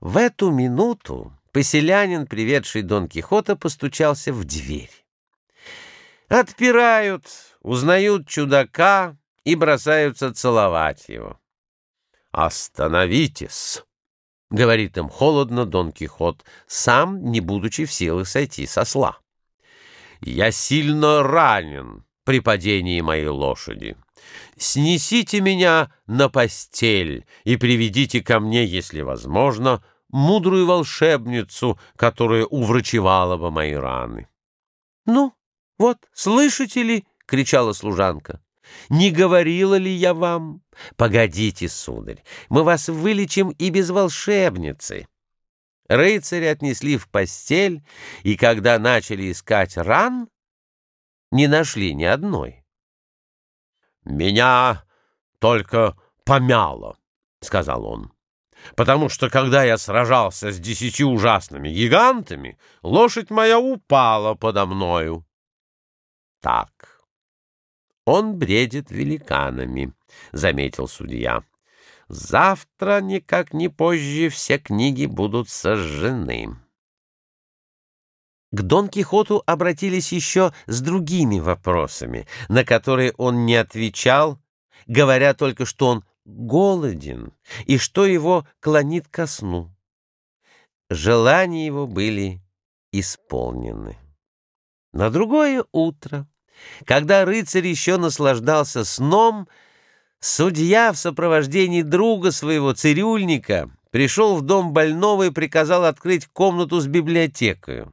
В эту минуту поселянин, приведший Дон Кихота, постучался в дверь. Отпирают, узнают чудака и бросаются целовать его. «Остановитесь!» — говорит им холодно Дон Кихот, сам не будучи в силах сойти со сла. «Я сильно ранен при падении моей лошади. Снесите меня на постель и приведите ко мне, если возможно, мудрую волшебницу, которая уврачевала бы мои раны. — Ну, вот, слышите ли? — кричала служанка. — Не говорила ли я вам? Погодите, сударь, мы вас вылечим и без волшебницы. Рыцаря отнесли в постель, и когда начали искать ран, не нашли ни одной. «Меня только помяло», — сказал он, «потому что, когда я сражался с десятью ужасными гигантами, лошадь моя упала подо мною». «Так, он бредит великанами», — заметил судья. «Завтра, никак не позже, все книги будут сожжены». К Дон Кихоту обратились еще с другими вопросами, на которые он не отвечал, говоря только, что он голоден и что его клонит ко сну. Желания его были исполнены. На другое утро, когда рыцарь еще наслаждался сном, судья в сопровождении друга своего цирюльника пришел в дом больного и приказал открыть комнату с библиотекой.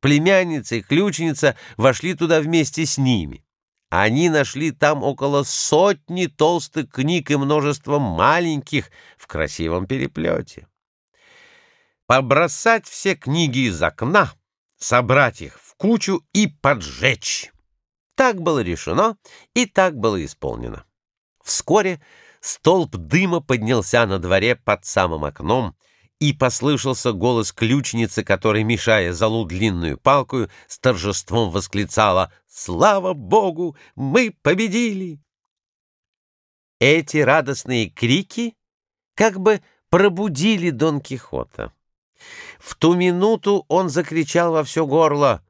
Племянница и ключница вошли туда вместе с ними. Они нашли там около сотни толстых книг и множество маленьких в красивом переплете. Побросать все книги из окна, собрать их в кучу и поджечь. Так было решено и так было исполнено. Вскоре столб дыма поднялся на дворе под самым окном, и послышался голос ключницы, которая, мешая залу длинную палкою, с торжеством восклицала «Слава Богу! Мы победили!» Эти радостные крики как бы пробудили Дон Кихота. В ту минуту он закричал во все горло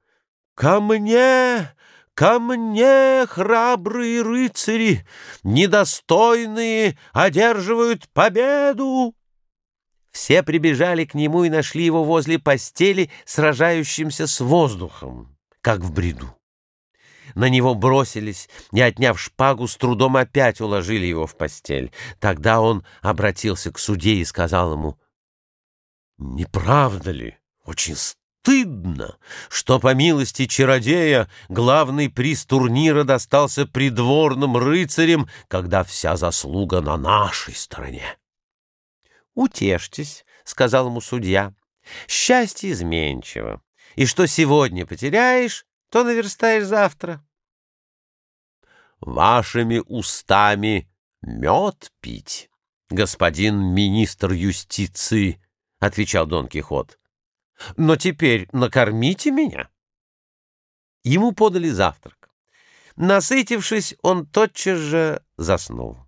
«Ко мне! Ко мне, храбрые рыцари! Недостойные одерживают победу!» Все прибежали к нему и нашли его возле постели, сражающимся с воздухом, как в бреду. На него бросились и, отняв шпагу, с трудом опять уложили его в постель. Тогда он обратился к суде и сказал ему, «Не правда ли? Очень стыдно, что, по милости чародея, главный приз турнира достался придворным рыцарям, когда вся заслуга на нашей стороне». «Утешьтесь», — сказал ему судья. «Счастье изменчиво, и что сегодня потеряешь, то наверстаешь завтра». «Вашими устами мед пить, господин министр юстиции», — отвечал Дон Кихот. «Но теперь накормите меня». Ему подали завтрак. Насытившись, он тотчас же заснул.